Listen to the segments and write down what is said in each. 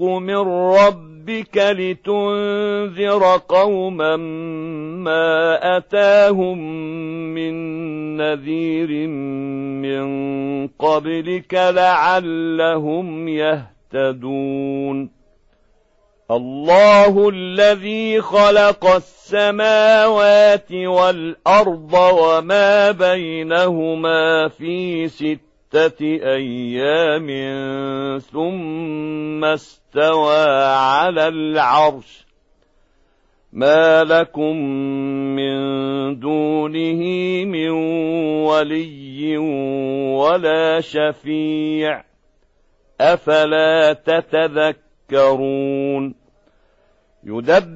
من ربك لتنذر قوما ما أتاهم من نذير من قبلك لعلهم يهتدون. الله الذي خلق السماوات والأرض وما بينهما في ستة أيام ثم استوى على العرش ما لكم من دونه من ولي ولا شفيع أفلا تتذكرون يدبر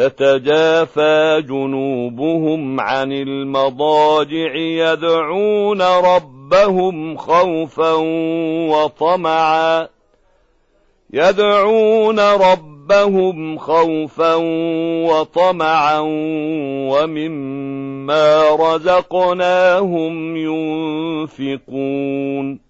تتجافى جنوبهم عن المضاجع يدعون ربهم خوفا وطمعا. يدعون ربهم خوفا وطمعا ومما رزقناهم ينفقون.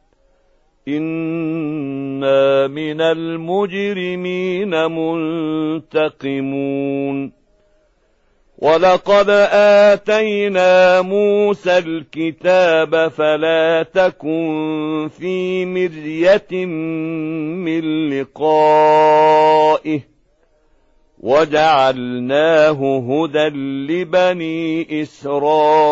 إنا من المجرمين منتقمون ولقد آتينا موسى الكتاب فلا تكن في مرية من لقائه وجعلناه هدى لبني إسرائيل